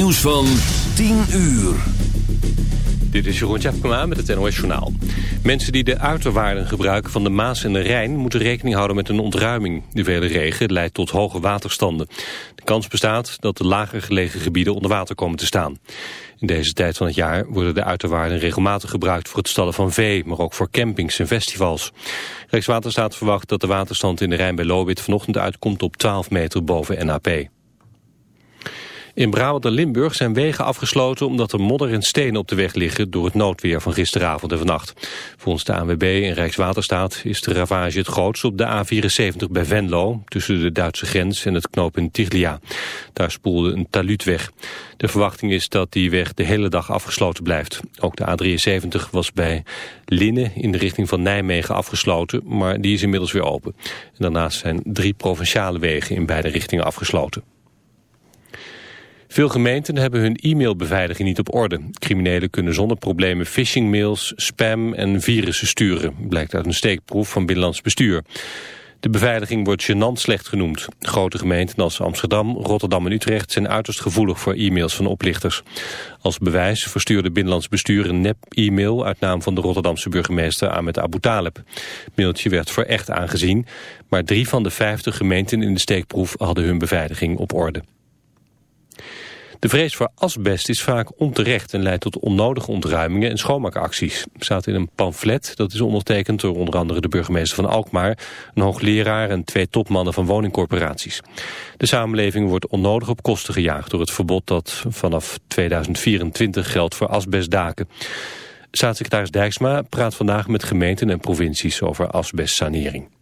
Nieuws van 10 uur. Dit is Jeroen Tjepkema met het NOS Journaal. Mensen die de uiterwaarden gebruiken van de Maas en de Rijn... moeten rekening houden met een ontruiming. De vele regen leidt tot hoge waterstanden. De kans bestaat dat de lager gelegen gebieden onder water komen te staan. In deze tijd van het jaar worden de uiterwaarden regelmatig gebruikt... voor het stallen van vee, maar ook voor campings en festivals. Rijkswaterstaat verwacht dat de waterstand in de Rijn bij Lobit... vanochtend uitkomt op 12 meter boven NAP. In Brabant en Limburg zijn wegen afgesloten omdat er modder en stenen op de weg liggen door het noodweer van gisteravond en vannacht. Volgens de ANWB en Rijkswaterstaat is de ravage het grootst op de A74 bij Venlo, tussen de Duitse grens en het knooppunt Tiglia. Daar spoelde een taluut weg. De verwachting is dat die weg de hele dag afgesloten blijft. Ook de A73 was bij Linnen in de richting van Nijmegen afgesloten, maar die is inmiddels weer open. En daarnaast zijn drie provinciale wegen in beide richtingen afgesloten. Veel gemeenten hebben hun e-mailbeveiliging niet op orde. Criminelen kunnen zonder problemen phishingmails, spam en virussen sturen, blijkt uit een steekproef van Binnenlands Bestuur. De beveiliging wordt gênant slecht genoemd. Grote gemeenten als Amsterdam, Rotterdam en Utrecht zijn uiterst gevoelig voor e-mails van oplichters. Als bewijs verstuurde Binnenlands Bestuur een nep-e-mail uit naam van de Rotterdamse burgemeester Ahmed Abu Taleb. Mailtje werd voor echt aangezien, maar drie van de vijftig gemeenten in de steekproef hadden hun beveiliging op orde. De vrees voor asbest is vaak onterecht en leidt tot onnodige ontruimingen en schoonmaakacties. Staat in een pamflet dat is ondertekend door onder andere de burgemeester van Alkmaar, een hoogleraar en twee topmannen van woningcorporaties. De samenleving wordt onnodig op kosten gejaagd door het verbod dat vanaf 2024 geldt voor asbestdaken. Staatssecretaris Dijksma praat vandaag met gemeenten en provincies over asbestsanering.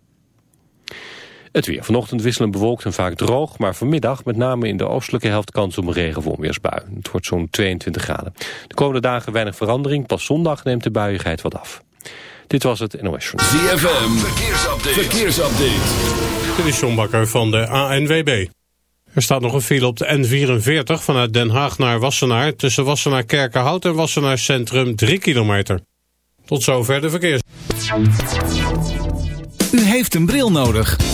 Het weer. Vanochtend wisselend bewolkt en vaak droog, maar vanmiddag met name in de oostelijke helft kans op een regenwolweersbui. Het wordt zo'n 22 graden. De komende dagen weinig verandering, pas zondag neemt de buiigheid wat af. Dit was het NOS Journal. ZFM, verkeersupdate. verkeersupdate. Dit is John Bakker van de ANWB. Er staat nog een file op de N44 vanuit Den Haag naar Wassenaar... tussen Wassenaar Kerkenhout en Wassenaar Centrum 3 kilometer. Tot zover de verkeers. U heeft een bril nodig.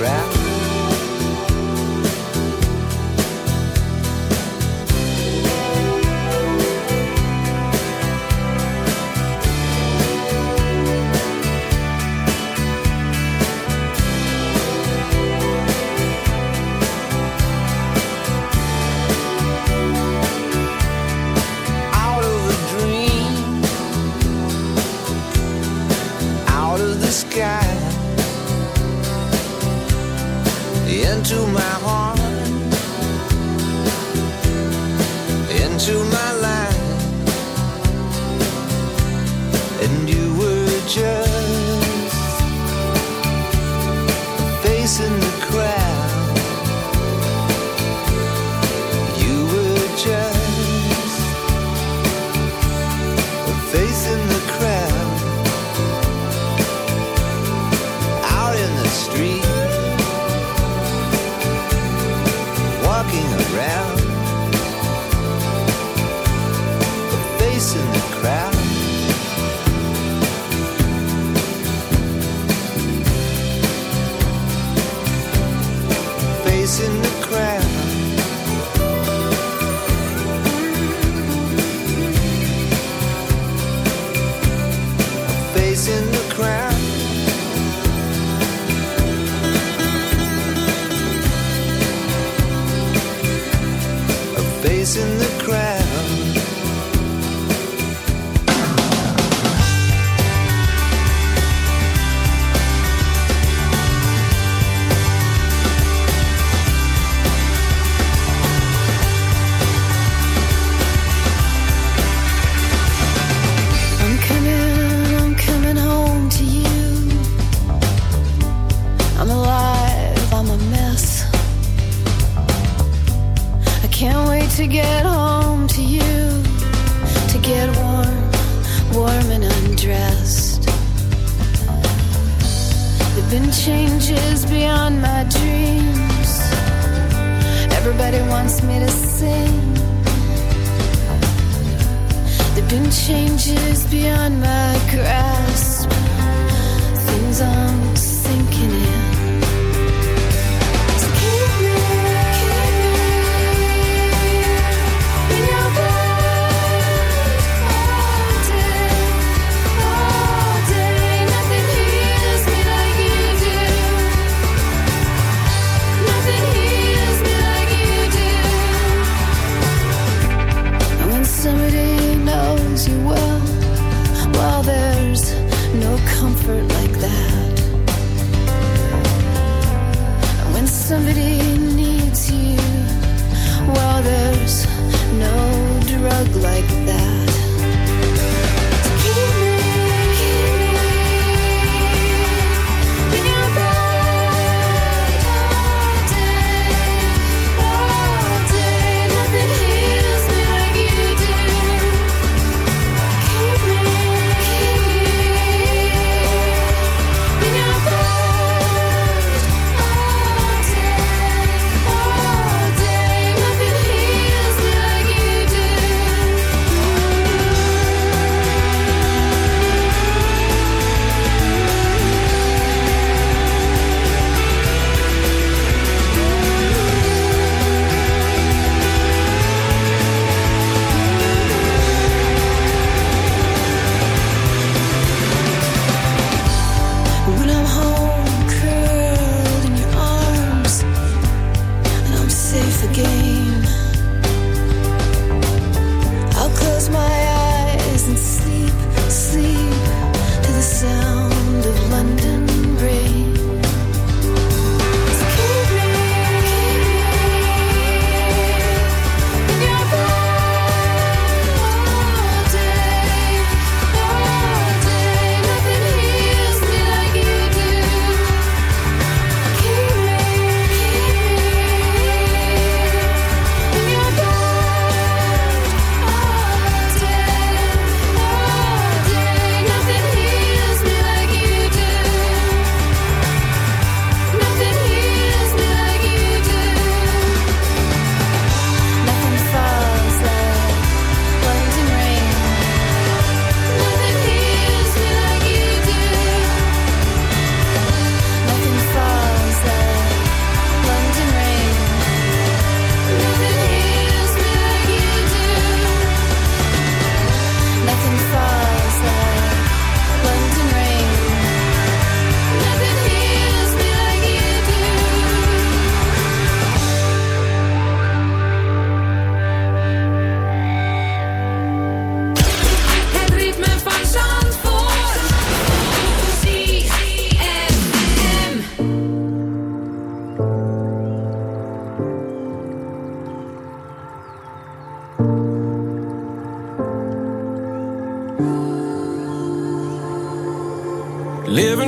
crap.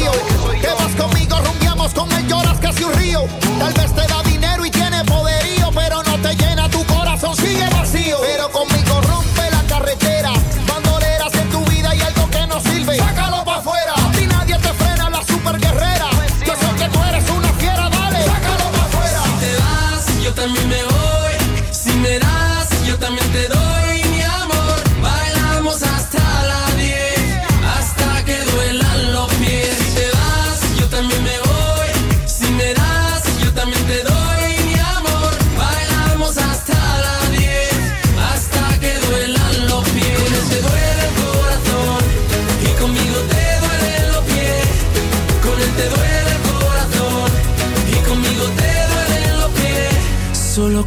Frío? Te vas conmigo, rumbiamos con él, lloras casi un río.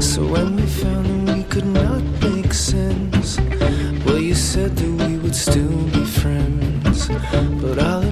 So when we found that we could not make sense, well, you said that we would still be friends. But I'll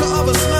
picture of a smile